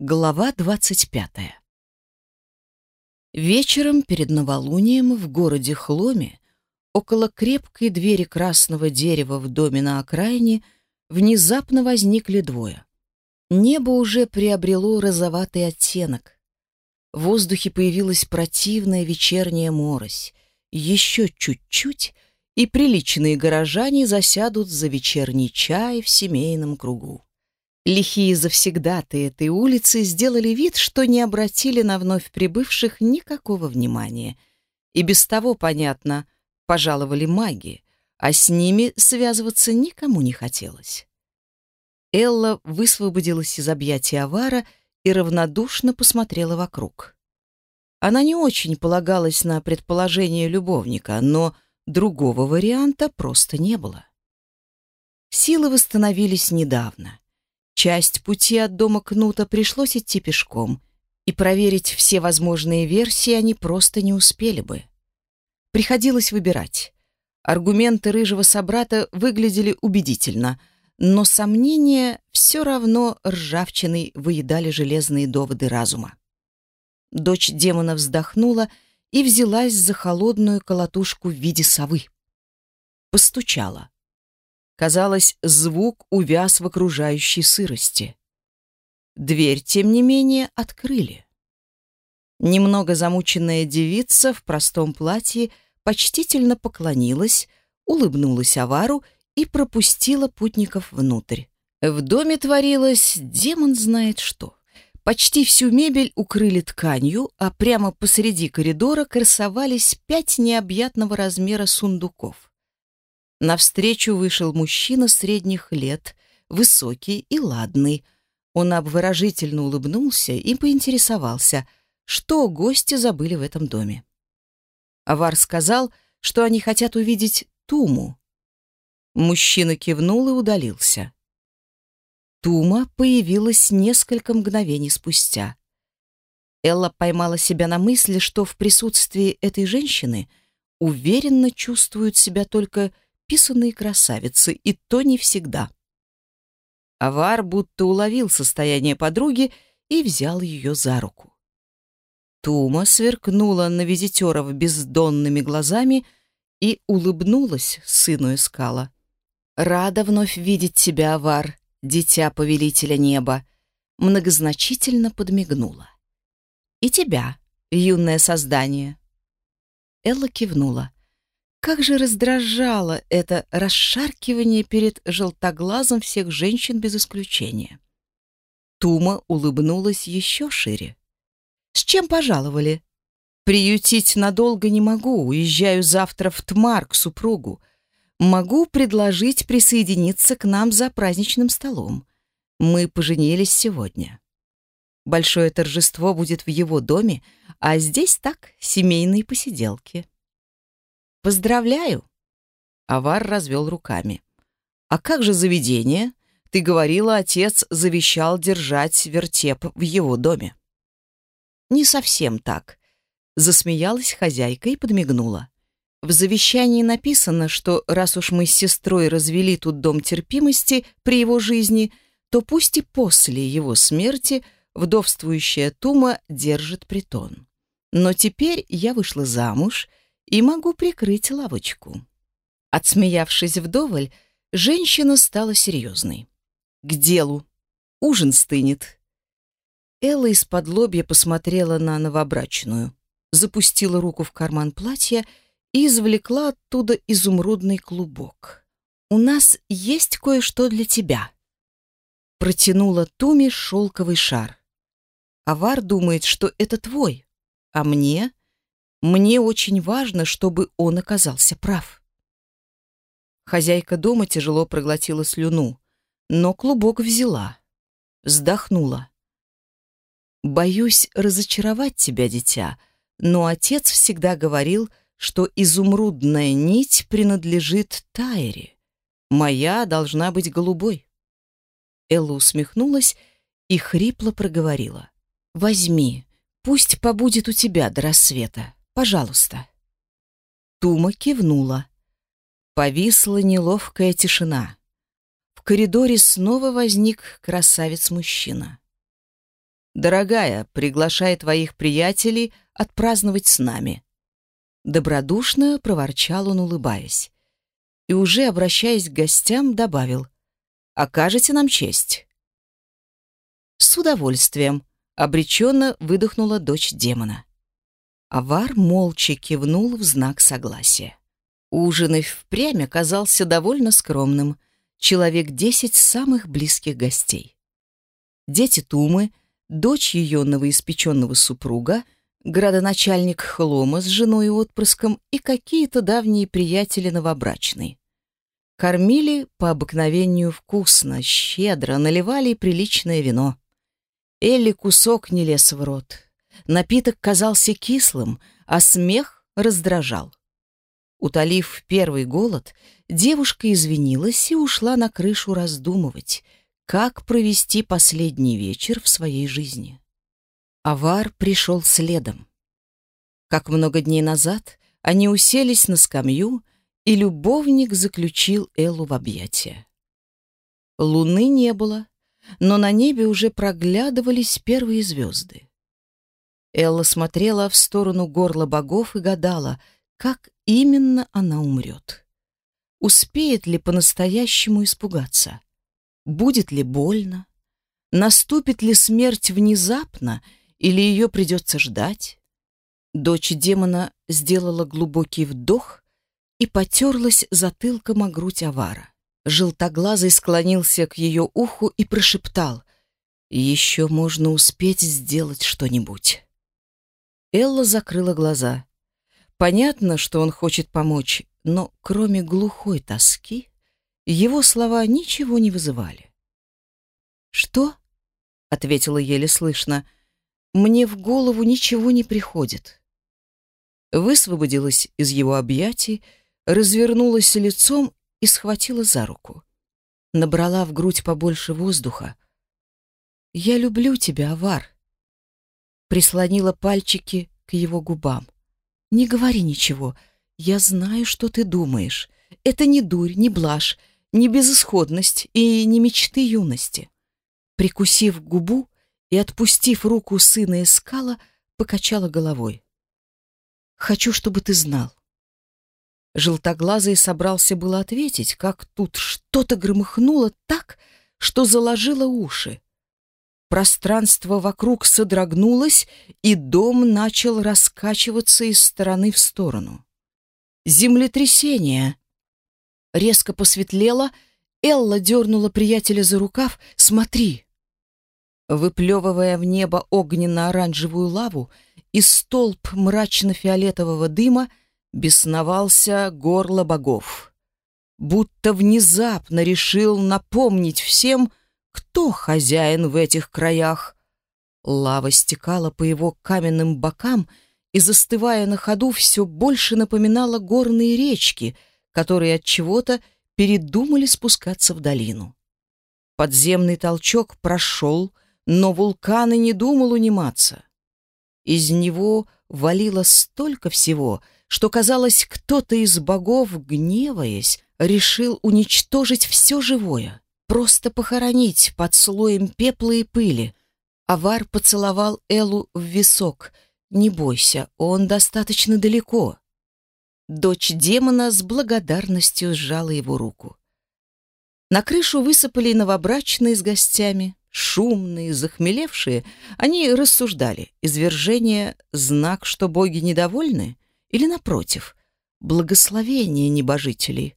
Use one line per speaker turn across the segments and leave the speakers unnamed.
Глава двадцать пятая. Вечером перед новолунием в городе Хломе, около крепкой двери красного дерева в доме на окраине, внезапно возникли двое. Небо уже приобрело розоватый оттенок. В воздухе появилась противная вечерняя морось. Еще чуть-чуть, и приличные горожане засядут за вечерний чай в семейном кругу. Лихие завсегдаты этой улицы сделали вид, что не обратили на вновь прибывших никакого внимания. И без того, понятно, пожаловали маги, а с ними связываться никому не хотелось. Элла высвободилась из объятия Авара и равнодушно посмотрела вокруг. Она не очень полагалась на предположение любовника, но другого варианта просто не было. Силы восстановились недавно. Часть пути от дома Кнута пришлось идти пешком, и проверить все возможные версии они просто не успели бы. Приходилось выбирать. Аргументы рыжего собрата выглядели убедительно, но сомнения все равно ржавчиной выедали железные доводы разума. Дочь демона вздохнула и взялась за холодную колотушку в виде совы. Постучала. Казалось, звук увяз в окружающей сырости. Дверь, тем не менее, открыли. Немного замученная девица в простом платье почтительно поклонилась, улыбнулась Авару и пропустила путников внутрь. В доме творилось демон знает что. Почти всю мебель укрыли тканью, а прямо посреди коридора красовались пять необъятного размера сундуков. Навстречу вышел мужчина средних лет, высокий и ладный. Он обворожительно улыбнулся и поинтересовался, что гости забыли в этом доме. Авар сказал, что они хотят увидеть Туму. Мужчина кивнул и удалился. Тума появилась несколько мгновений спустя. Элла поймала себя на мысли, что в присутствии этой женщины уверенно чувствует себя только писанные красавицы, и то не всегда. Авар будто уловил состояние подруги и взял ее за руку. Тума сверкнула на визитеров бездонными глазами и улыбнулась сыну Эскала. «Рада вновь видеть тебя, Авар, дитя повелителя неба», многозначительно подмигнула. «И тебя, юное создание». Элла кивнула. Как же раздражало это расшаркивание перед желтоглазом всех женщин без исключения. Тума улыбнулась еще шире. «С чем пожаловали?» «Приютить надолго не могу, уезжаю завтра в Тмар к супругу. Могу предложить присоединиться к нам за праздничным столом. Мы поженились сегодня. Большое торжество будет в его доме, а здесь так, семейные посиделки». Поздравляю. Авар развел руками. А как же заведение? Ты говорила, отец завещал держать вертеп в его доме. Не совсем так. Засмеялась хозяйка и подмигнула. В завещании написано, что раз уж мы с сестрой развели тут дом терпимости при его жизни, то пусть и после его смерти вдовствующая Тума держит притон. Но теперь я вышла замуж и могу прикрыть лавочку». Отсмеявшись вдоволь, женщина стала серьезной. «К делу. Ужин стынет». Элла из-под лобья посмотрела на новобрачную, запустила руку в карман платья и извлекла оттуда изумрудный клубок. «У нас есть кое-что для тебя». Протянула Туми шелковый шар. Авар думает, что это твой, а мне мне очень важно, чтобы он оказался прав. Хозяйка дома тяжело проглотила слюну, но клубок взяла, вздохнула. «Боюсь разочаровать тебя, дитя, но отец всегда говорил, что изумрудная нить принадлежит Тайре. Моя должна быть голубой». Элла усмехнулась и хрипло проговорила. «Возьми, пусть побудет у тебя до рассвета». Пожалуйста». Тума кивнула. Повисла неловкая тишина. В коридоре снова возник красавец-мужчина. «Дорогая, приглашай твоих приятелей отпраздновать с нами». Добродушно проворчал он, улыбаясь. И уже, обращаясь к гостям, добавил. «Окажете нам честь?» «С удовольствием», — обреченно выдохнула дочь демона. Авар молча кивнул в знак согласия. Ужин и впрямь оказался довольно скромным. Человек десять самых близких гостей. Дети Тумы, дочь ее новоиспеченного супруга, градоначальник Хлома с женой и отпрыском и какие-то давние приятели новобрачной. Кормили по обыкновению вкусно, щедро, наливали приличное вино. Элли кусок не лез в рот. Напиток казался кислым, а смех раздражал. Утолив первый голод, девушка извинилась и ушла на крышу раздумывать, как провести последний вечер в своей жизни. Авар пришел следом. Как много дней назад они уселись на скамью, и любовник заключил Эллу в объятия. Луны не было, но на небе уже проглядывались первые звезды. Элла смотрела в сторону горла богов и гадала, как именно она умрет. Успеет ли по-настоящему испугаться? Будет ли больно? Наступит ли смерть внезапно, или ее придется ждать? Дочь демона сделала глубокий вдох и потерлась затылком о грудь авара. Желтоглазый склонился к ее уху и прошептал «Еще можно успеть сделать что-нибудь». Элла закрыла глаза. Понятно, что он хочет помочь, но кроме глухой тоски, его слова ничего не вызывали. «Что?» — ответила еле слышно. «Мне в голову ничего не приходит». Высвободилась из его объятий, развернулась лицом и схватила за руку. Набрала в грудь побольше воздуха. «Я люблю тебя, Авар!» Прислонила пальчики к его губам. «Не говори ничего. Я знаю, что ты думаешь. Это не дурь, не блажь, не безысходность и не мечты юности». Прикусив губу и отпустив руку сына из скала, покачала головой. «Хочу, чтобы ты знал. Желтоглазый собрался было ответить, как тут что-то громыхнуло так, что заложило уши. Пространство вокруг содрогнулось, и дом начал раскачиваться из стороны в сторону. Землетрясение. Резко посветлело, Элла дернула приятеля за рукав «Смотри!». Выплевывая в небо огненно-оранжевую лаву, из столб мрачно-фиолетового дыма бесновался горло богов. Будто внезапно решил напомнить всем, кто хозяин в этих краях. Лава стекала по его каменным бокам и, застывая на ходу, все больше напоминала горные речки, которые от чего-то передумали спускаться в долину. Подземный толчок прошел, но вулкан и не думал униматься. Из него валило столько всего — что, казалось, кто-то из богов, гневаясь, решил уничтожить все живое, просто похоронить под слоем пепла и пыли. Авар поцеловал Элу в висок. «Не бойся, он достаточно далеко». Дочь демона с благодарностью сжала его руку. На крышу высыпали новобрачные с гостями, шумные, захмелевшие. Они рассуждали, извержение — знак, что боги недовольны — или, напротив, благословение небожителей.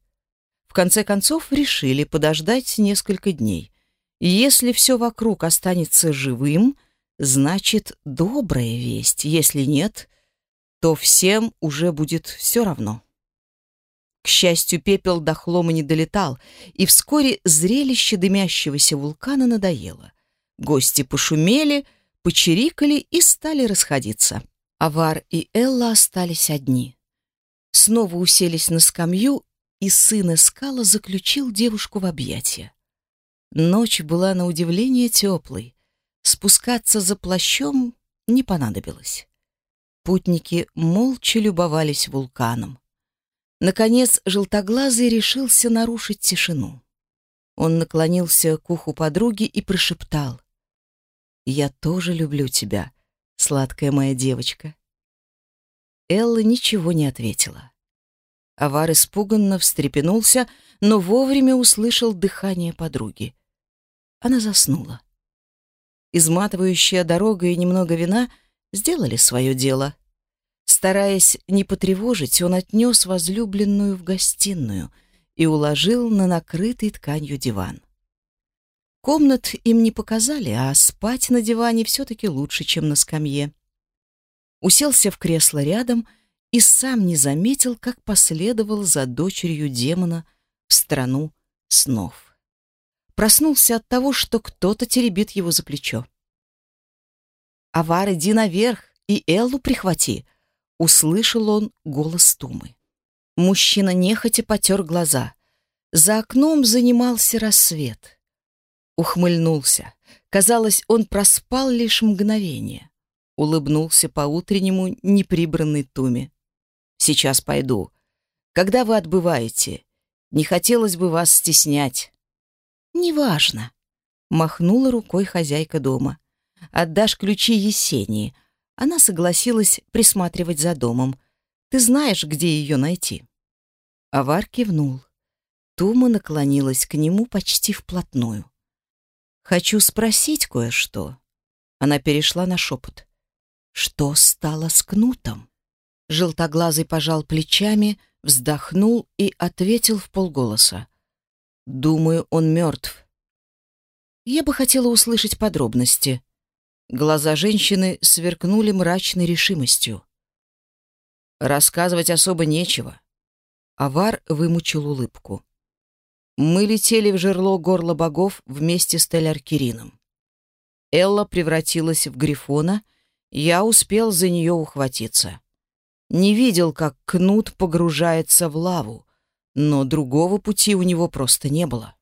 В конце концов, решили подождать несколько дней. Если все вокруг останется живым, значит, добрая весть. Если нет, то всем уже будет все равно. К счастью, пепел до хлома не долетал, и вскоре зрелище дымящегося вулкана надоело. Гости пошумели, почирикали и стали расходиться. Авар и Элла остались одни. Снова уселись на скамью, и сын Эскала заключил девушку в объятия. Ночь была на удивление теплой. Спускаться за плащом не понадобилось. Путники молча любовались вулканом. Наконец, желтоглазый решился нарушить тишину. Он наклонился к уху подруги и прошептал. «Я тоже люблю тебя, сладкая моя девочка». Элла ничего не ответила. Авар испуганно встрепенулся, но вовремя услышал дыхание подруги. Она заснула. Изматывающая дорога и немного вина сделали свое дело. Стараясь не потревожить, он отнес возлюбленную в гостиную и уложил на накрытый тканью диван. Комнат им не показали, а спать на диване все-таки лучше, чем на скамье. Уселся в кресло рядом и сам не заметил, как последовал за дочерью демона в страну снов. Проснулся от того, что кто-то теребит его за плечо. «Авар, иди наверх и Эллу прихвати!» — услышал он голос Тумы. Мужчина нехотя потер глаза. За окном занимался рассвет. Ухмыльнулся. Казалось, он проспал лишь мгновение. Улыбнулся по-утреннему неприбранной Туме. «Сейчас пойду. Когда вы отбываете? Не хотелось бы вас стеснять». «Неважно», — махнула рукой хозяйка дома. «Отдашь ключи Есении». Она согласилась присматривать за домом. «Ты знаешь, где ее найти?» Авар кивнул. Тума наклонилась к нему почти вплотную. «Хочу спросить кое-что». Она перешла на шепот. «Что стало с Кнутом?» Желтоглазый пожал плечами, вздохнул и ответил в полголоса. «Думаю, он мертв». Я бы хотела услышать подробности. Глаза женщины сверкнули мрачной решимостью. Рассказывать особо нечего. Авар вымучил улыбку. Мы летели в жерло горла богов вместе с Теляркирином. Элла превратилась в грифона, я успел за нее ухватиться. Не видел, как кнут погружается в лаву, но другого пути у него просто не было.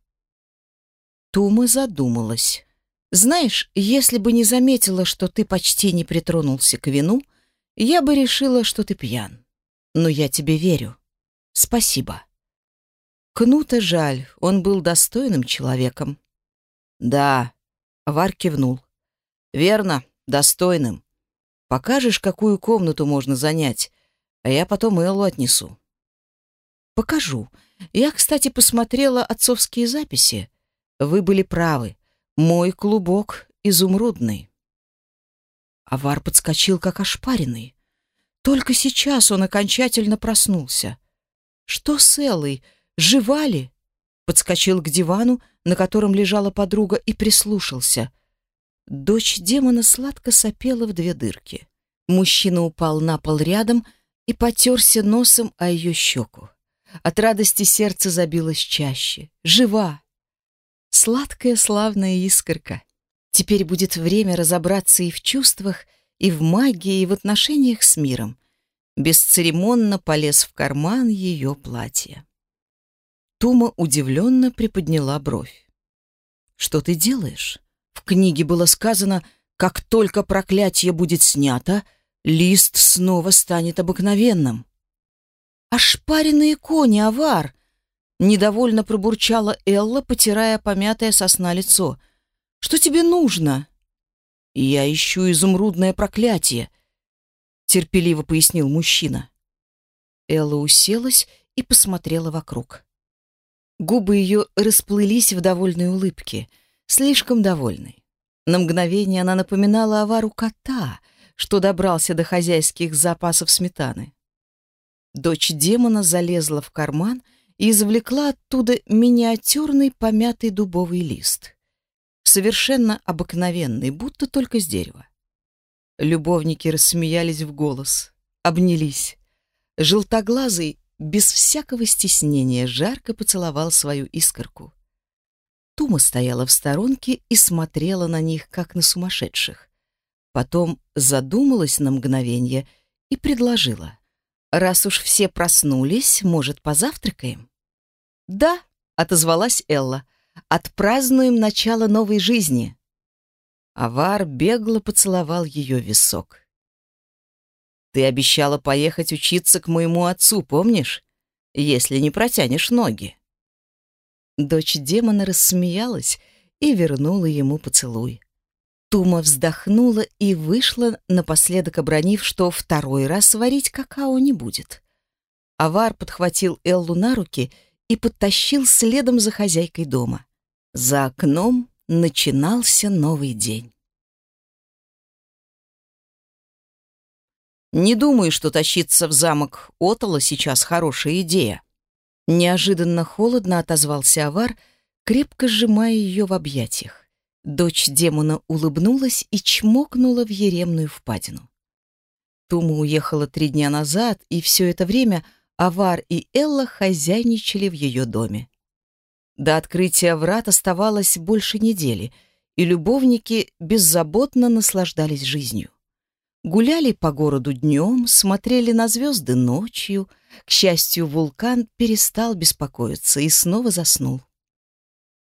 Тума задумалась. «Знаешь, если бы не заметила, что ты почти не притронулся к вину, я бы решила, что ты пьян. Но я тебе верю. Спасибо». Кнута жаль, он был достойным человеком. Да, Вар кивнул. Верно, достойным. Покажешь, какую комнату можно занять, а я потом Эллу отнесу. Покажу. Я, кстати, посмотрела отцовские записи. Вы были правы. Мой клубок изумрудный. Авар подскочил, как ошпаренный. Только сейчас он окончательно проснулся. Что с Эллой? Жива? Подскочил к дивану, на котором лежала подруга, и прислушался. Дочь демона сладко сопела в две дырки. Мужчина упал на пол рядом и потерся носом о ее щеку. От радости сердце забилось чаще. Жива! Сладкая славная искорка. Теперь будет время разобраться и в чувствах, и в магии, и в отношениях с миром. Бесцеремонно полез в карман ее платья. Тума удивленно приподняла бровь. «Что ты делаешь? В книге было сказано, как только проклятие будет снято, лист снова станет обыкновенным». «Ошпаренные кони, авар!» Недовольно пробурчала Элла, потирая помятое сосна лицо. «Что тебе нужно?» «Я ищу изумрудное проклятие», — терпеливо пояснил мужчина. Элла уселась и посмотрела вокруг. Губы ее расплылись в довольной улыбке, слишком довольной. На мгновение она напоминала авару кота, что добрался до хозяйских запасов сметаны. Дочь демона залезла в карман и извлекла оттуда миниатюрный помятый дубовый лист. Совершенно обыкновенный, будто только с дерева. Любовники рассмеялись в голос, обнялись. Желтоглазый без всякого стеснения жарко поцеловал свою искорку. Тума стояла в сторонке и смотрела на них, как на сумасшедших. Потом задумалась на мгновение и предложила. «Раз уж все проснулись, может, позавтракаем?» «Да», — отозвалась Элла, — «отпразднуем начало новой жизни». Авар бегло поцеловал ее висок. Ты обещала поехать учиться к моему отцу, помнишь? Если не протянешь ноги. Дочь демона рассмеялась и вернула ему поцелуй. Тума вздохнула и вышла, напоследок обронив, что второй раз варить какао не будет. Авар подхватил Эллу на руки и подтащил следом за хозяйкой дома. За окном начинался новый день. «Не думаю, что тащиться в замок Отола сейчас хорошая идея». Неожиданно холодно отозвался Авар, крепко сжимая ее в объятиях. Дочь демона улыбнулась и чмокнула в еремную впадину. Тума уехала три дня назад, и все это время Авар и Элла хозяйничали в ее доме. До открытия врат оставалось больше недели, и любовники беззаботно наслаждались жизнью. Гуляли по городу днем, смотрели на звезды ночью. К счастью, вулкан перестал беспокоиться и снова заснул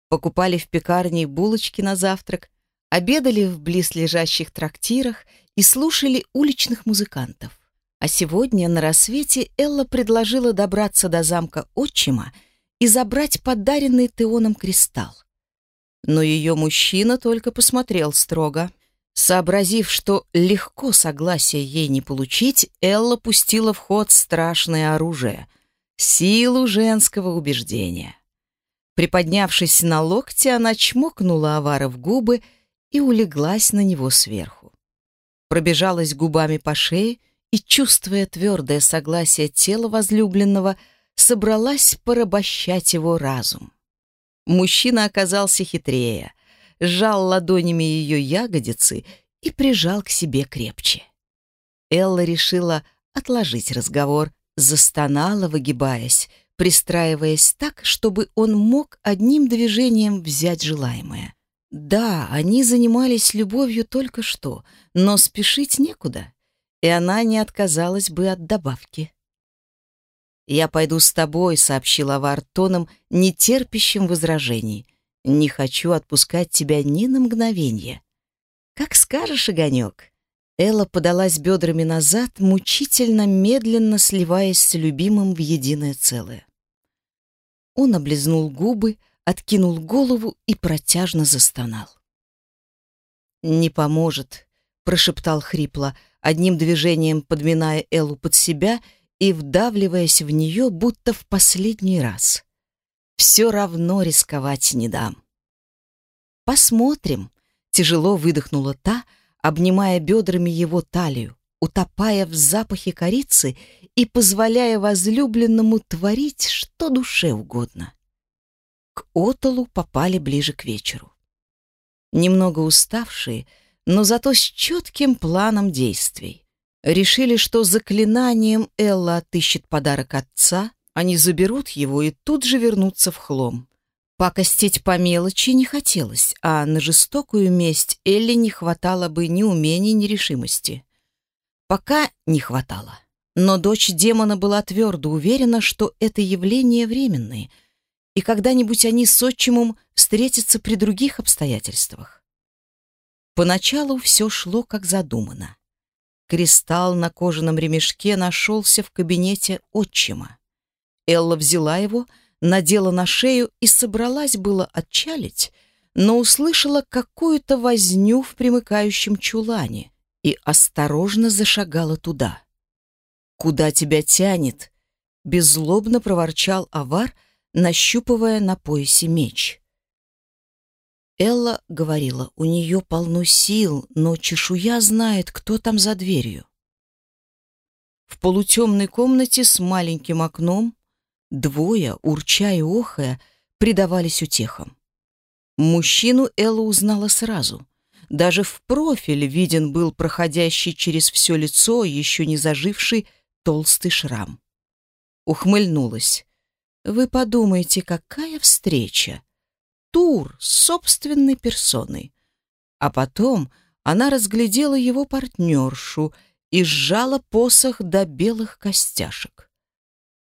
покупали в пекарне булочки на завтрак, обедали в близлежащих трактирах и слушали уличных музыкантов. А сегодня на рассвете Элла предложила добраться до замка отчима и забрать подаренный Теоном кристалл. Но ее мужчина только посмотрел строго. Сообразив, что легко согласия ей не получить, Элла пустила в ход страшное оружие — силу женского убеждения. Приподнявшись на локте, она чмокнула Авара в губы и улеглась на него сверху. Пробежалась губами по шее и, чувствуя твердое согласие тела возлюбленного, собралась порабощать его разум. Мужчина оказался хитрее, сжал ладонями ее ягодицы и прижал к себе крепче. Элла решила отложить разговор, застонала, выгибаясь, пристраиваясь так, чтобы он мог одним движением взять желаемое. Да, они занимались любовью только что, но спешить некуда, и она не отказалась бы от добавки. «Я пойду с тобой», — сообщил Авар тоном, нетерпящим возражений. «Не хочу отпускать тебя ни на мгновение». «Как скажешь, огонек». Элла подалась бедрами назад, мучительно, медленно сливаясь с любимым в единое целое. Он облизнул губы, откинул голову и протяжно застонал. «Не поможет», — прошептал хрипло, одним движением подминая Эллу под себя и вдавливаясь в нее, будто в последний раз. «Все равно рисковать не дам». «Посмотрим», — тяжело выдохнула та, обнимая бедрами его талию, утопая в запахе корицы и позволяя возлюбленному творить что душе угодно. К Отолу попали ближе к вечеру. Немного уставшие, но зато с четким планом действий. Решили, что заклинанием Элла отыщет подарок отца, они заберут его и тут же вернутся в хлом. Пакостить по мелочи не хотелось, а на жестокую месть Элли не хватало бы ни умений, ни решимости. Пока не хватало. Но дочь демона была твердо уверена, что это явление временное, и когда-нибудь они с отчимом встретятся при других обстоятельствах. Поначалу все шло как задумано. Кристалл на кожаном ремешке нашелся в кабинете отчима. Элла взяла его, надела на шею и собралась было отчалить, но услышала какую-то возню в примыкающем чулане и осторожно зашагала туда. «Куда тебя тянет?» — беззлобно проворчал Авар, нащупывая на поясе меч. Элла говорила, у нее полно сил, но чешуя знает, кто там за дверью. В полутемной комнате с маленьким окном двое, урча и охая, предавались утехам. Мужчину Элла узнала сразу. Даже в профиль виден был проходящий через все лицо, еще не заживший толстый шрам. Ухмыльнулась. Вы подумайте, какая встреча. Тур с собственной персоной. А потом она разглядела его партнершу и сжала посох до белых костяшек.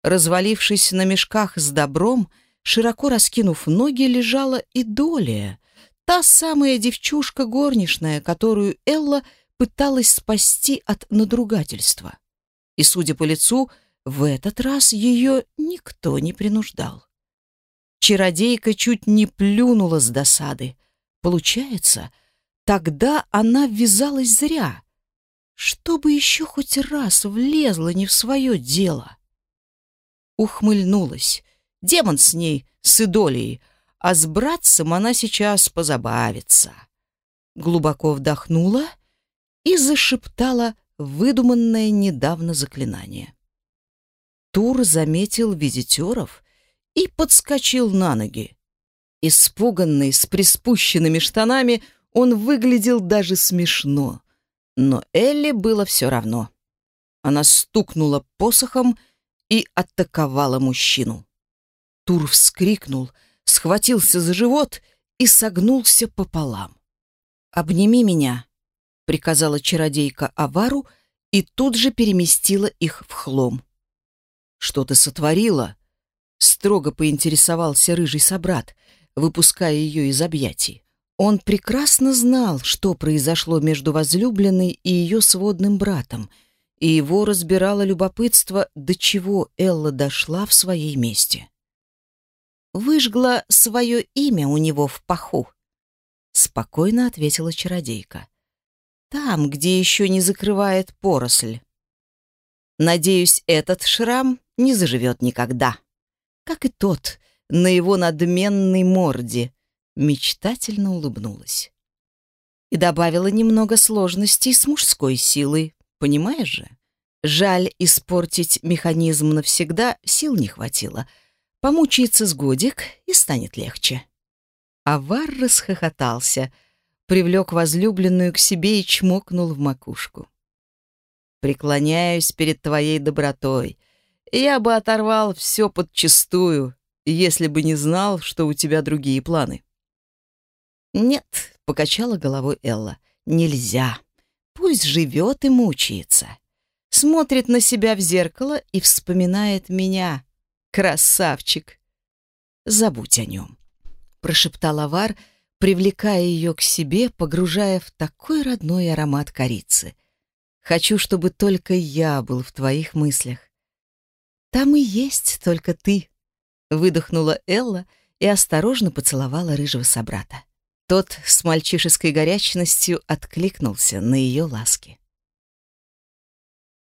Развалившись на мешках с добром, широко раскинув ноги, лежала и Долия, та самая девчушка горничная, которую Элла пыталась спасти от надругательства и, судя по лицу, в этот раз ее никто не принуждал. Чародейка чуть не плюнула с досады. Получается, Тогда она ввязалась зря, чтобы еще хоть раз влезла не в свое дело. Ухмыльнулась. Демон с ней, с идолей, а с братцем она сейчас позабавится. Глубоко вдохнула и зашептала выдуманное недавно заклинание. Тур заметил визитеров и подскочил на ноги. Испуганный, с приспущенными штанами, он выглядел даже смешно. Но Элли было все равно. Она стукнула посохом и атаковала мужчину. Тур вскрикнул, схватился за живот и согнулся пополам. «Обними меня», — приказала чародейка Авару и тут же переместила их в хлом. «Что ты сотворила?» — строго поинтересовался рыжий собрат, выпуская ее из объятий. Он прекрасно знал, что произошло между возлюбленной и ее сводным братом, и его разбирало любопытство, до чего Элла дошла в своей мести. «Выжгла свое имя у него в паху», — спокойно ответила чародейка. «Там, где еще не закрывает поросль. Надеюсь, этот шрам не заживет никогда. Как и тот на его надменной морде, мечтательно улыбнулась. И добавила немного сложностей с мужской силой, понимаешь же? Жаль испортить механизм навсегда, сил не хватило. Помучиться с годик, и станет легче. Авар расхохотался, привлек возлюбленную к себе и чмокнул в макушку. «Преклоняюсь перед твоей добротой», я бы оторвал все подчистую, если бы не знал, что у тебя другие планы. «Нет», — покачала головой Элла, — «нельзя. Пусть живет и мучается. Смотрит на себя в зеркало и вспоминает меня. Красавчик!» «Забудь о нем», — прошептал Авар, привлекая ее к себе, погружая в такой родной аромат корицы. «Хочу, чтобы только я был в твоих мыслях. Там и есть только ты», — выдохнула Элла и осторожно поцеловала рыжего собрата. Тот с мальчишеской горячностью откликнулся на ее ласки.